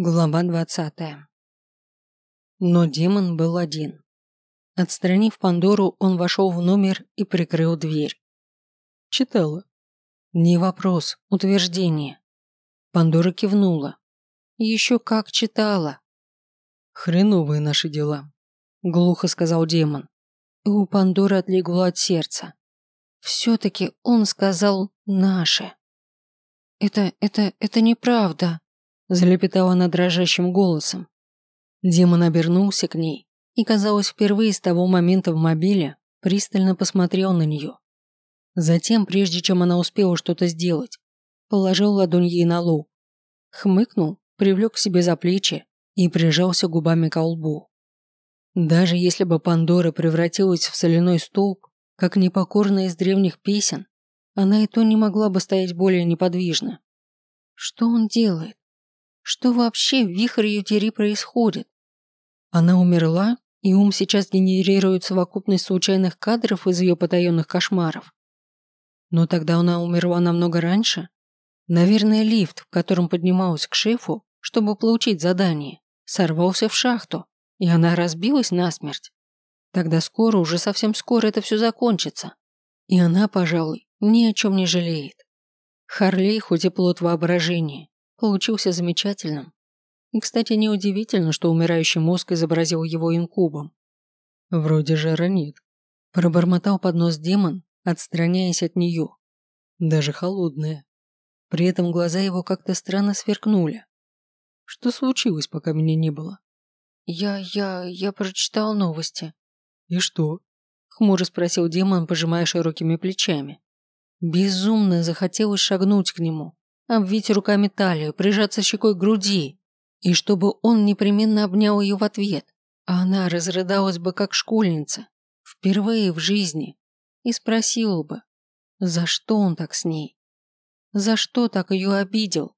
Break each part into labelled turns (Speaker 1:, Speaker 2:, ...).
Speaker 1: Глава двадцатая. Но демон был один. Отстранив Пандору, он вошел в номер и прикрыл дверь. Читала. Не вопрос, утверждение. Пандора кивнула. Еще как читала. Хреновые наши дела, глухо сказал демон. И у Пандоры отлегло от сердца. Все-таки он сказал «наши». «Это, это, это неправда», залепетала она дрожащим голосом. Демон обернулся к ней и, казалось, впервые с того момента в мобиле пристально посмотрел на нее. Затем, прежде чем она успела что-то сделать, положил ладонь ей на лоб, хмыкнул, привлек к себе за плечи и прижался губами к лбу. Даже если бы Пандора превратилась в соляной столб, как непокорная из древних песен, она и то не могла бы стоять более неподвижно. Что он делает? Что вообще в вихре Ютери происходит? Она умерла, и ум сейчас генерирует совокупность случайных кадров из ее потаенных кошмаров. Но тогда она умерла намного раньше. Наверное, лифт, в котором поднималась к шефу, чтобы получить задание, сорвался в шахту, и она разбилась насмерть. Тогда скоро, уже совсем скоро это все закончится. И она, пожалуй, ни о чем не жалеет. Харлей, хоть и плод воображения, получился замечательным. И, кстати, неудивительно, что умирающий мозг изобразил его инкубом. Вроде жара нет. Пробормотал под нос демон, отстраняясь от нее. Даже холодная. При этом глаза его как-то странно сверкнули. Что случилось, пока меня не было? Я, я, я прочитал новости. И что? Хмуро спросил демон, пожимая широкими плечами. Безумно захотелось шагнуть к нему, обвить руками талию, прижаться щекой к груди, и чтобы он непременно обнял ее в ответ, а она разрыдалась бы как школьница, впервые в жизни, и спросила бы, за что он так с ней, за что так ее обидел.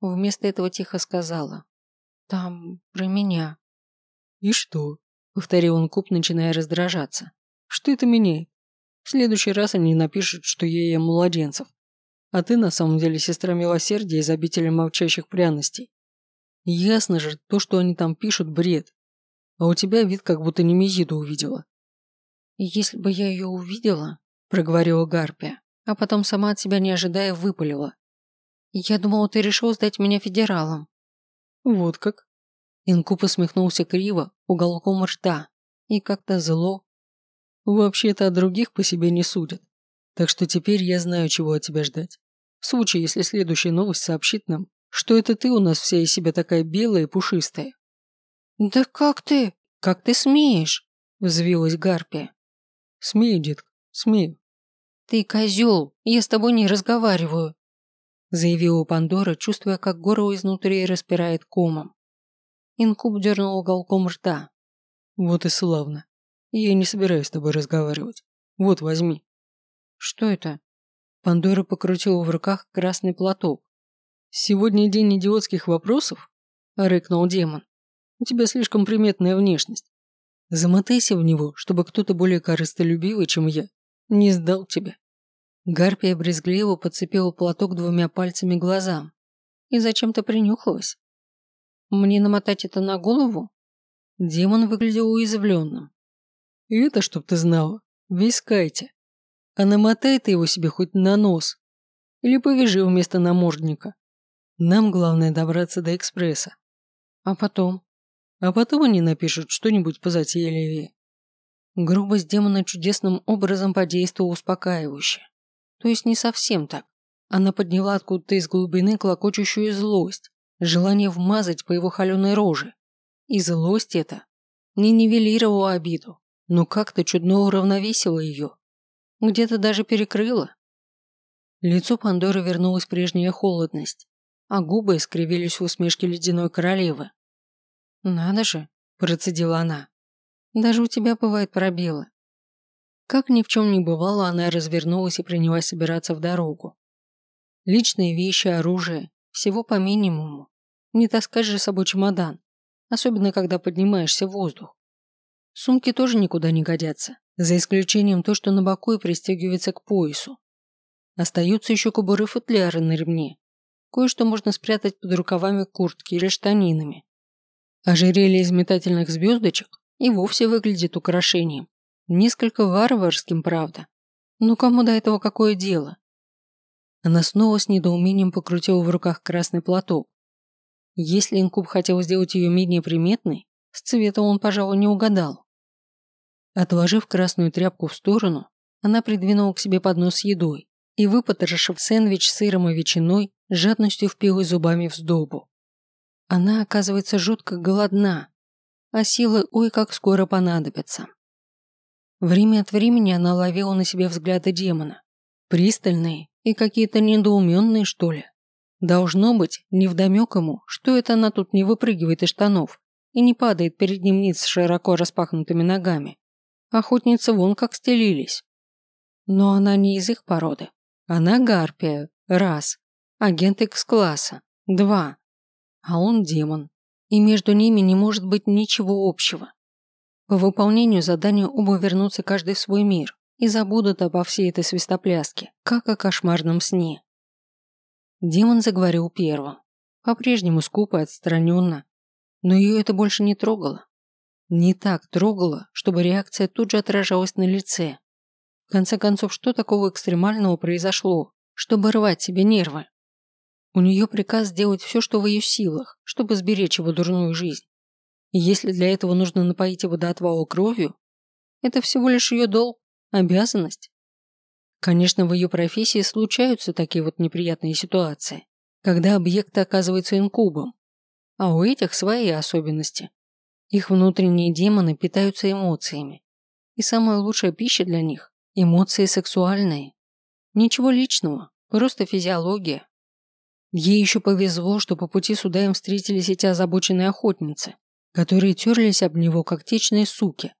Speaker 1: Вместо этого тихо сказала, там про меня. И что? Повторил он куб, начиная раздражаться. Что это меняет? В следующий раз они напишут, что я ем младенцев. А ты на самом деле сестра милосердия из обители молчащих пряностей. Ясно же, то, что они там пишут, бред. А у тебя вид, как будто не Немезиду увидела. Если бы я ее увидела, проговорила Гарпия, а потом сама от себя не ожидая выпалила. Я думала, ты решил сдать меня федералам. Вот как? Инкуб усмехнулся криво, уголком рта, и как-то зло. Вообще-то от других по себе не судят. Так что теперь я знаю, чего от тебя ждать. В случае, если следующая новость сообщит нам, что это ты у нас вся из себя такая белая и пушистая. Да как ты? Как ты смеешь? Взвилась Гарпия. Смею, детка, смею. Ты козел, я с тобой не разговариваю. Заявила Пандора, чувствуя, как горло изнутри распирает комом. Инкуб дернул уголком рта. Вот и славно. Я не собираюсь с тобой разговаривать. Вот, возьми. Что это? Пандора покрутила в руках красный платок. Сегодня день идиотских вопросов? Рыкнул демон. У тебя слишком приметная внешность. Замотайся в него, чтобы кто-то более корыстолюбивый, чем я, не сдал тебя. Гарпия брезгливо подцепила платок двумя пальцами глазам и зачем-то принюхалась. Мне намотать это на голову? Демон выглядел уязвленным. И это, чтоб ты знала, весь кайте. А намотай ты его себе хоть на нос. Или повяжи вместо намордника. Нам главное добраться до экспресса. А потом? А потом они напишут что-нибудь позатейливее. Грубость демона чудесным образом подействовала успокаивающе. То есть не совсем так. Она подняла откуда-то из глубины клокочущую злость, желание вмазать по его холеной роже. И злость эта не нивелировала обиду, но как-то чудно уравновесила ее. Где-то даже перекрыло. Лицо Пандоры вернулась прежняя холодность, а губы искривились в усмешке ледяной королевы. «Надо же», – процедила она. «Даже у тебя бывают пробелы». Как ни в чем не бывало, она развернулась и принялась собираться в дорогу. Личные вещи, оружие, всего по минимуму. Не таскать же с собой чемодан, особенно когда поднимаешься в воздух. Сумки тоже никуда не годятся, за исключением то, что на боку и пристегивается к поясу. Остаются еще кобуры футляры на ремне. кое-что можно спрятать под рукавами куртки или штанинами. Ожерелье из метательных звездочек и вовсе выглядит украшением. Несколько варварским, правда. Но кому до этого какое дело? Она снова с недоумением покрутила в руках красный платок. Если инкуб хотел сделать ее менее приметной, с цветом он, пожалуй, не угадал. Отложив красную тряпку в сторону, она придвинула к себе поднос с едой и, выпотрошив сэндвич сыром и ветчиной, жадностью впилась зубами в сдобу. Она, оказывается, жутко голодна, а силы ой как скоро понадобятся. Время от времени она ловила на себе взгляды демона. Пристальные и какие-то недоуменные, что ли. Должно быть, невдомек ему, что это она тут не выпрыгивает из штанов и не падает перед ним ниц широко распахнутыми ногами. Охотницы вон как стелились. Но она не из их породы. Она гарпия, раз. Агент X-класса, два. А он демон. И между ними не может быть ничего общего. По выполнению задания оба вернутся каждый в свой мир и забудут обо всей этой свистопляске, как о кошмарном сне. Демон заговорил первым, по-прежнему скупо и отстраненно, но ее это больше не трогало. Не так трогало, чтобы реакция тут же отражалась на лице. В конце концов, что такого экстремального произошло, чтобы рвать себе нервы? У нее приказ сделать все, что в ее силах, чтобы сберечь его дурную жизнь. И если для этого нужно напоить его до отвала кровью, это всего лишь ее долг, обязанность. Конечно, в ее профессии случаются такие вот неприятные ситуации, когда объект оказывается инкубом. А у этих свои особенности. Их внутренние демоны питаются эмоциями. И самая лучшая пища для них Эмоции сексуальные. Ничего личного, просто физиология. Ей еще повезло, что по пути сюда им встретились эти озабоченные охотницы, которые терлись об него, как течные суки.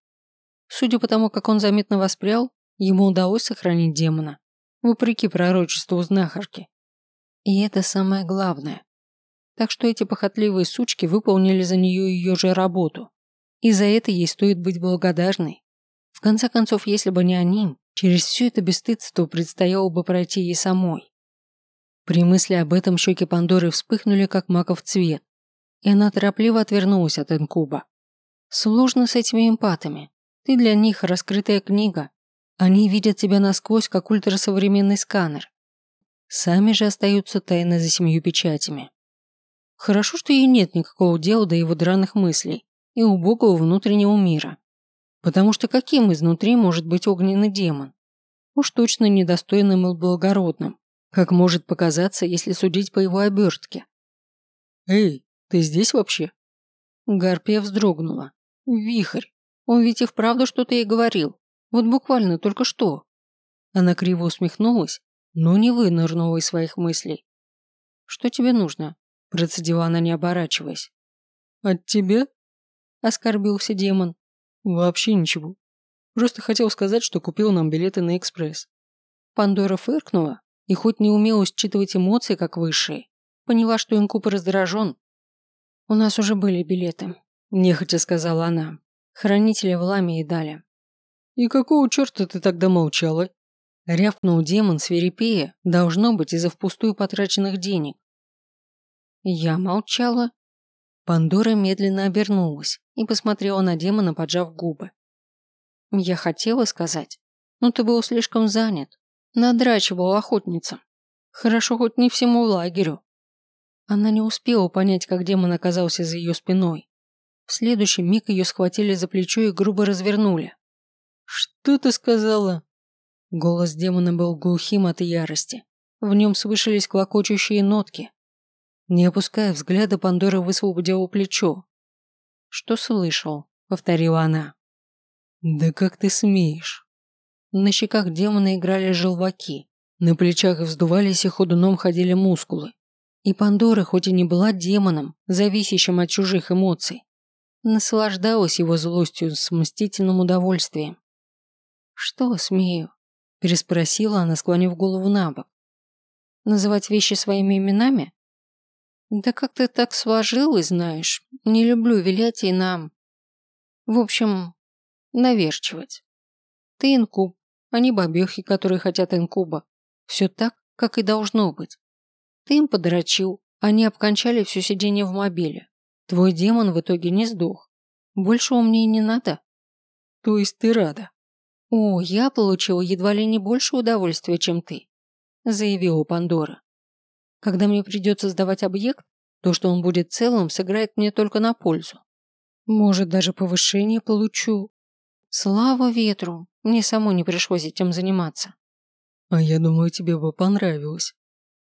Speaker 1: Судя по тому, как он заметно воспрял, ему удалось сохранить демона, вопреки пророчеству знахарки. И это самое главное. Так что эти похотливые сучки выполнили за нее ее же работу. И за это ей стоит быть благодарной. В конце концов, если бы не они, через все это бесстыдство предстояло бы пройти ей самой. При мысли об этом щеки Пандоры вспыхнули, как маков цвет, и она торопливо отвернулась от инкуба. Сложно с этими эмпатами. Ты для них раскрытая книга. Они видят тебя насквозь, как ультрасовременный сканер. Сами же остаются тайны за семью печатями. Хорошо, что ей нет никакого дела до его драных мыслей и убогого внутреннего мира. Потому что каким изнутри может быть огненный демон? Уж точно недостойным и благородным, как может показаться, если судить по его обертке. «Эй, ты здесь вообще?» Гарпия вздрогнула. «Вихрь! Он ведь и вправду что-то ей говорил. Вот буквально только что». Она криво усмехнулась, но не вынырнула из своих мыслей. «Что тебе нужно?» Процедила она, не оборачиваясь. «От тебя?» Оскорбился демон. Вообще ничего. Просто хотел сказать, что купил нам билеты на экспресс. Пандора фыркнула и хоть не умела считывать эмоции как высшие, поняла, что инкуб раздражен. «У нас уже были билеты», – нехотя сказала она. Хранители в ламе и дали. «И какого черта ты тогда молчала?» Рявкнул демон свирепея, должно быть, из-за впустую потраченных денег. Я молчала, Пандора медленно обернулась и посмотрела на демона, поджав губы. «Я хотела сказать, но ты был слишком занят. Надрачивал охотница. Хорошо хоть не всему лагерю». Она не успела понять, как демон оказался за ее спиной. В следующий миг ее схватили за плечо и грубо развернули. «Что ты сказала?» Голос демона был глухим от ярости. В нем слышались клокочущие нотки, не опуская взгляда, Пандора высвободила плечо. «Что слышал?» — повторила она. «Да как ты смеешь?» На щеках демона играли желваки, на плечах вздувались и ходуном ходили мускулы. И Пандора, хоть и не была демоном, зависящим от чужих эмоций, наслаждалась его злостью с мстительным удовольствием. «Что смею?» – переспросила она, склонив голову на бок. «Называть вещи своими именами?» Да как-то так сложилось, знаешь. Не люблю вилять и нам. В общем, наверчивать. Ты инкуб, а не бабехи, которые хотят инкуба. Все так, как и должно быть. Ты им подрочил, они обкончали все сиденье в мобиле. Твой демон в итоге не сдох. Большего мне и не надо.
Speaker 2: То есть ты рада?
Speaker 1: О, я получила едва ли не больше удовольствия, чем ты, заявила Пандора. Когда мне придется сдавать объект, то, что он будет целым, сыграет мне только на пользу. Может, даже повышение получу. Слава ветру, мне самой не пришлось этим заниматься.
Speaker 2: А я думаю, тебе бы понравилось.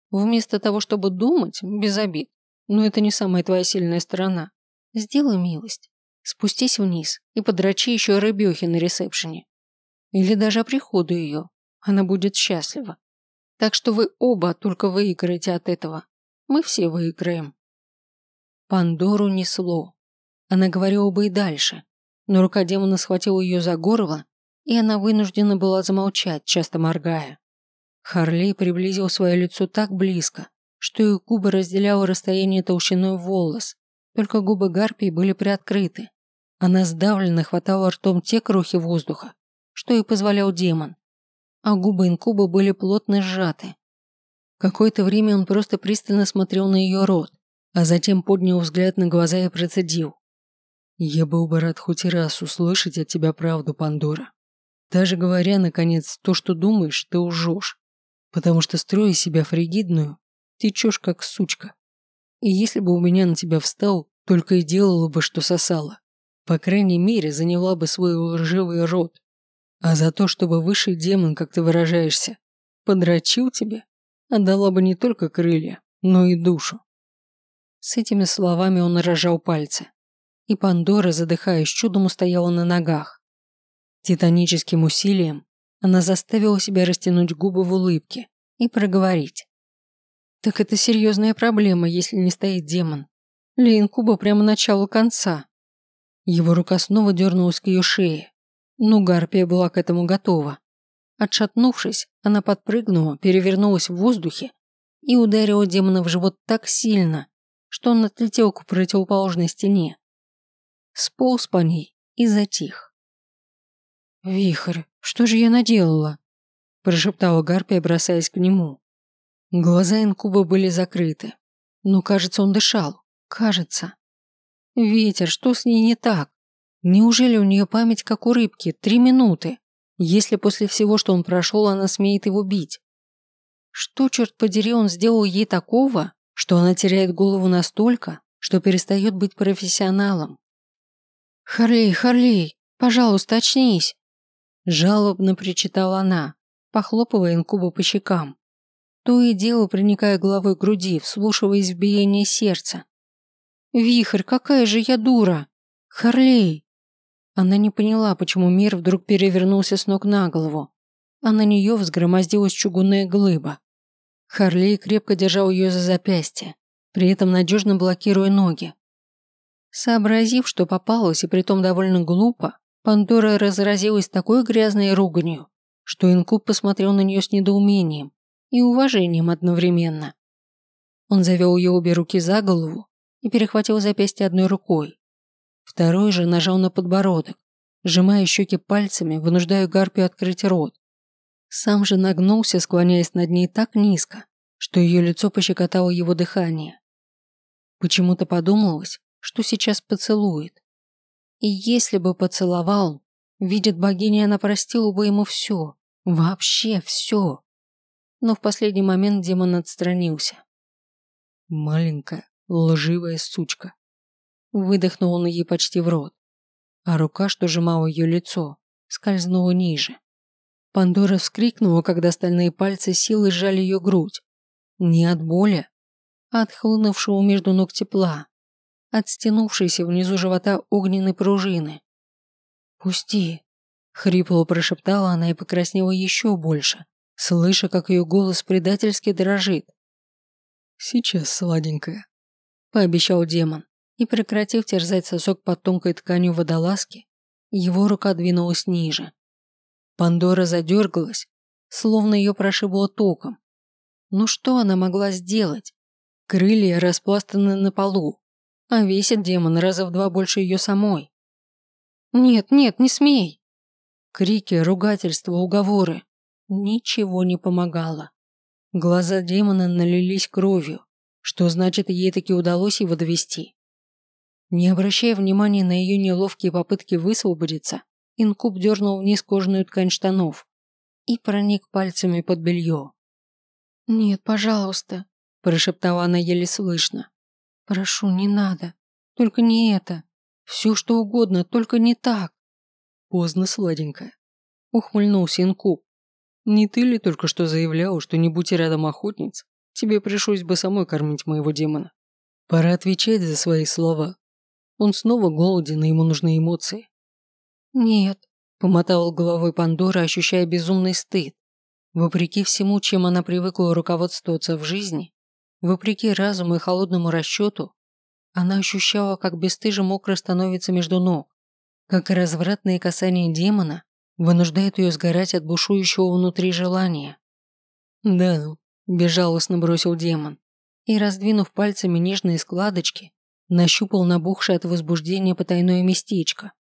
Speaker 1: Вместо того, чтобы думать, без обид, но это не самая твоя сильная сторона, сделай милость. Спустись вниз и подрачи еще рыбехи на ресепшене. Или даже приходу ее. Она будет счастлива. Так что вы оба только выиграете от этого. Мы все выиграем. Пандору несло. Она говорила бы и дальше, но рука демона схватила ее за горло, и она вынуждена была замолчать, часто моргая. Харли приблизил свое лицо так близко, что их губы разделяло расстояние толщиной волос, только губы Гарпии были приоткрыты. Она сдавленно хватала ртом те крохи воздуха, что и позволял демон, а губы инкуба были плотно сжаты. Какое-то время он просто пристально смотрел на ее рот, а затем поднял взгляд на глаза и процедил. «Я был бы рад хоть раз услышать от тебя правду, Пандора. Даже говоря, наконец, то, что думаешь, ты лжешь. Потому что, строя себя фригидную, течешь как сучка. И если бы у меня на тебя встал, только и делала бы, что сосала. По крайней мере, заняла бы свой лживый рот. А за то, чтобы высший демон, как ты выражаешься, подрочил тебе, отдала бы не только крылья, но и душу. С этими словами он рожал пальцы. И Пандора, задыхаясь, чудом устояла на ногах. Титаническим усилием она заставила себя растянуть губы в улыбке и проговорить. «Так это серьезная проблема, если не стоит демон. Для инкуба прямо начало конца». Его рука снова дернулась к ее шее, но Гарпия была к этому готова. Отшатнувшись, она подпрыгнула, перевернулась в воздухе и ударила демона в живот так сильно, что он отлетел к противоположной стене. Сполз по ней и затих. «Вихрь, что же я наделала?» прошептала Гарпия, бросаясь к нему. Глаза инкуба были закрыты, но, кажется, он дышал. Кажется. Ветер, что с ней не так? Неужели у нее память как у рыбки? Три минуты. Если после всего, что он прошел, она смеет его бить. Что, черт подери, он сделал ей такого, что она теряет голову настолько, что перестает быть профессионалом. «Харлей, Харлей, пожалуйста, очнись!» Жалобно причитала она, похлопывая инкубу по щекам. То и дело проникая головой к груди, вслушиваясь в биение сердца. «Вихрь, какая же я дура! Харлей!» Она не поняла, почему мир вдруг перевернулся с ног на голову, а на нее взгромоздилась чугунная глыба. Харлей крепко держал ее за запястье, при этом надежно блокируя ноги. Сообразив, что попалась, и притом довольно глупо, Пандора разразилась такой грязной руганью, что Инкуб посмотрел на нее с недоумением и уважением одновременно. Он завел ее обе руки за голову и перехватил запястье одной рукой. Второй же нажал на подбородок, сжимая щеки пальцами, вынуждая Гарпию открыть рот. Сам же нагнулся, склоняясь над ней так низко, что ее лицо пощекотало его дыхание. Почему-то подумалось, что сейчас поцелует. И если бы поцеловал, видит богиня, она простила бы ему все, вообще все. Но в последний момент демон отстранился.
Speaker 2: Маленькая, лживая сучка.
Speaker 1: Выдохнул он ей почти в рот, а рука, что сжимала ее лицо, скользнула ниже. Пандора вскрикнула, когда остальные пальцы силой сжали ее грудь. Не от боли, а от хлынувшего между ног тепла, от стянувшейся внизу живота огненной пружины. «Пусти!» – хрипло прошептала она и покраснела еще больше, слыша, как ее голос предательски дрожит.
Speaker 2: «Сейчас, сладенькая», –
Speaker 1: пообещал демон, и, прекратив терзать сосок под тонкой тканью водолазки, его рука двинулась ниже. Пандора задергалась, словно ее прошибло током. Ну что она могла сделать? Крылья распластаны на полу, а весит демон раза в два больше ее самой. «Нет, нет, не смей!» Крики, ругательства, уговоры. Ничего не помогало. Глаза демона налились кровью, что значит, ей таки удалось его довести. Не обращая внимания на ее неловкие попытки высвободиться, инкуб дернул вниз кожаную ткань штанов и проник пальцами под белье.
Speaker 3: «Нет, пожалуйста», – прошептала она еле слышно. «Прошу, не надо. Только не это. Все что угодно, только не так».
Speaker 2: «Поздно, сладенькая», – ухмыльнулся инкуб. «Не ты ли только что заявлял, что не будь рядом охотниц, тебе пришлось бы самой кормить моего демона? Пора отвечать за свои слова. Он снова голоден, и ему нужны эмоции».
Speaker 3: «Нет», –
Speaker 1: помотала головой Пандора, ощущая безумный стыд. Вопреки всему, чем она привыкла руководствоваться в жизни, вопреки разуму и холодному расчету, она ощущала, как бесстыже мокро становится между ног, как развратные касания демона вынуждают ее сгорать от бушующего внутри желания. «Да ну», – безжалостно бросил демон, и, раздвинув пальцами нежные складочки, нащупал набухшее от возбуждения потайное местечко.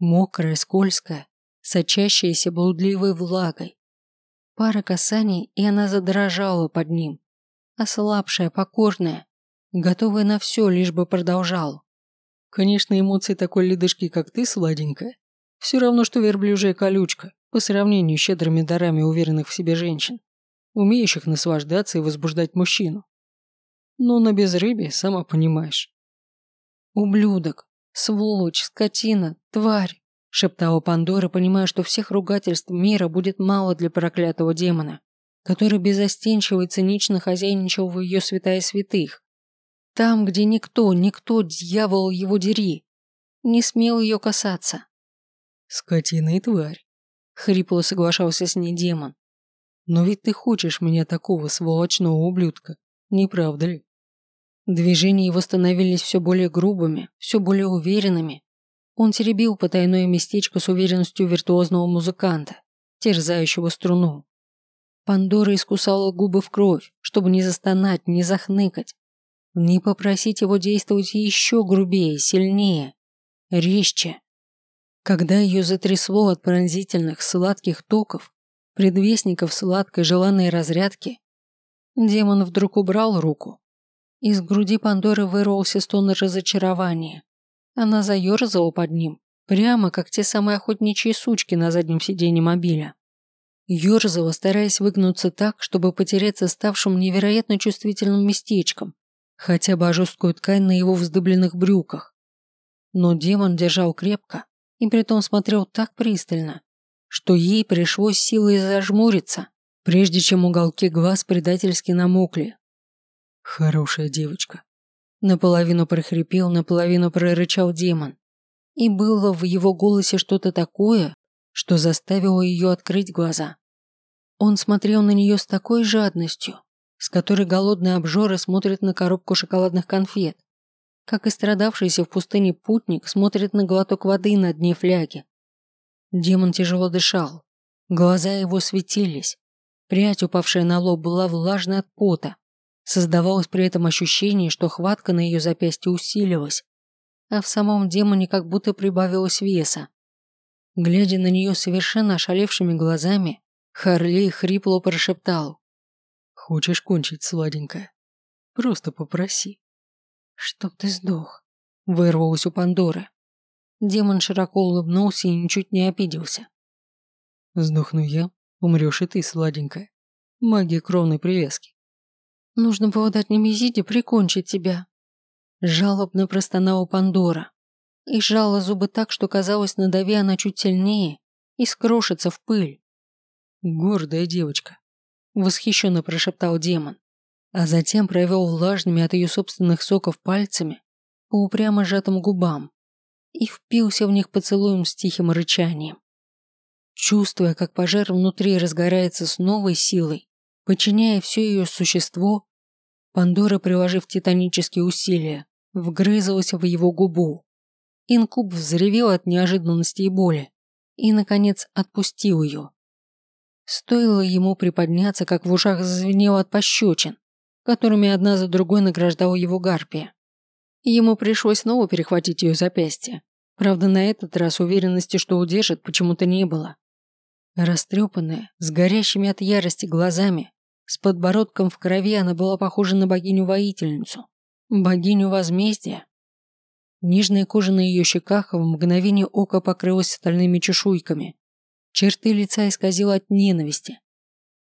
Speaker 1: Мокрое, скользкое, сочащееся блудливой влагой. Пара касаний, и она задрожала под ним. Ослабшая, покорная, готовая на все, лишь бы продолжал.
Speaker 2: Конечно, эмоции такой ледышки, как ты, сладенькая, все равно, что верблюжья колючка, по сравнению с щедрыми дарами уверенных в себе женщин, умеющих наслаждаться и возбуждать мужчину. Но на безрыбье, сама понимаешь.
Speaker 1: «Ублюдок! Сволочь! Скотина! Тварь!» шептала Пандора, понимая, что всех ругательств мира будет мало для проклятого демона, который безостенчиво и цинично хозяйничал в ее святая святых. Там, где никто, никто, дьявол его дери, не смел ее касаться.
Speaker 2: «Скотина и тварь», — хрипло соглашался с ней демон. «Но ведь ты хочешь меня такого сволочного ублюдка, не правда ли?»
Speaker 1: Движения его становились все более грубыми, все более уверенными. Он теребил потайное местечко с уверенностью виртуозного музыканта, терзающего струну. Пандора искусала губы в кровь, чтобы не застонать, не захныкать, не попросить его действовать еще грубее, сильнее, резче. Когда ее затрясло от пронзительных сладких токов, предвестников сладкой желанной разрядки, демон вдруг убрал руку из груди Пандоры вырвался стон разочарования. Она заерзала под ним, прямо как те самые охотничьи сучки на заднем сиденье мобиля. Ёрзала, стараясь выгнуться так, чтобы потеряться ставшим невероятно чувствительным местечком, хотя бы жесткую ткань на его вздыбленных брюках. Но демон держал крепко и притом смотрел так пристально, что ей пришлось силой зажмуриться, прежде чем уголки глаз предательски намокли.
Speaker 2: Хорошая девочка.
Speaker 1: Наполовину прохрипел, наполовину прорычал демон. И было в его голосе что-то такое, что заставило ее открыть глаза. Он смотрел на нее с такой жадностью, с которой голодные обжоры смотрят на коробку шоколадных конфет, как и страдавшийся в пустыне путник смотрит на глоток воды на дне фляги. Демон тяжело дышал, глаза его светились, прядь, упавшая на лоб, была влажной от пота, Создавалось при этом ощущение, что хватка на ее запястье усилилась, а в самом демоне как будто прибавилось веса. Глядя на нее совершенно ошалевшими глазами, Харлей хрипло прошептал.
Speaker 2: «Хочешь кончить, сладенькая? Просто попроси».
Speaker 1: «Чтоб ты сдох», — вырвалось у Пандоры. Демон широко улыбнулся и ничуть не обиделся.
Speaker 2: «Сдохну я, умрешь и ты, сладенькая. Магия кровной привязки.
Speaker 3: Нужно было дать Немезиде прикончить тебя.
Speaker 1: Жалобно простонала Пандора. И сжала зубы так, что казалось, надави она чуть сильнее и скрошится в пыль.
Speaker 2: Гордая девочка.
Speaker 1: Восхищенно прошептал демон. А затем провел влажными от ее собственных соков пальцами по упрямо сжатым губам и впился в них поцелуем с тихим рычанием. Чувствуя, как пожар внутри разгорается с новой силой, Подчиняя все ее существо, Пандора, приложив титанические усилия, вгрызалась в его губу. Инкуб взревел от неожиданности и боли и, наконец, отпустил ее. Стоило ему приподняться, как в ушах зазвенело от пощечин, которыми одна за другой награждала его гарпия. Ему пришлось снова перехватить ее запястье. Правда, на этот раз уверенности, что удержит, почему-то не было. Растрепанная, с горящими от ярости глазами, С подбородком в крови она была похожа на богиню-воительницу, богиню возмездия. Нижняя кожа на ее щеках в мгновение ока покрылась стальными чешуйками. Черты лица исказила от ненависти.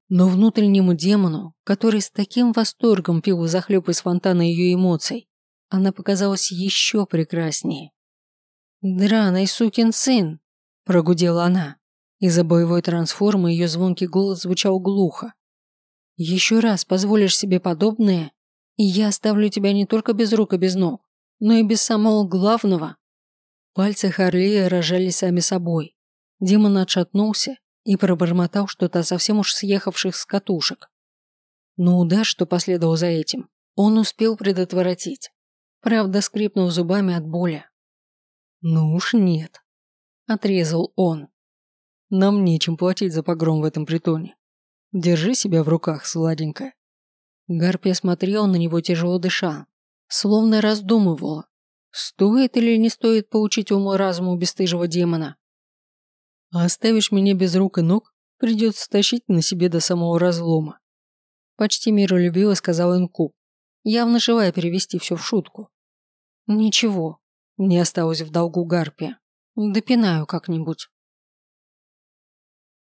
Speaker 1: Но внутреннему демону, который с таким восторгом пил захлеб из фонтана ее эмоций, она показалась еще прекраснее. «Драный сукин сын!» – прогудела она. Из-за боевой трансформы ее звонкий голос звучал глухо. «Еще раз позволишь себе подобное, и я оставлю тебя не только без рук и без ног, но и без самого главного». Пальцы Харлея рожали сами собой. Демон отшатнулся и пробормотал что-то совсем уж съехавших с катушек. Но удар, что последовал за этим, он успел предотвратить. Правда, скрипнув зубами от боли. «Ну уж нет», – отрезал он. «Нам нечем платить за погром в этом притоне. Держи себя в руках, сладенькая». Гарпия смотрел на него тяжело дыша, словно раздумывала, стоит или не стоит поучить уму разуму бесстыжего демона. А оставишь меня без рук и ног, придется тащить на себе до самого разлома. Почти миролюбиво сказал Инкуб, явно желая перевести все в шутку. Ничего, не осталось в долгу Гарпия. Допинаю как-нибудь.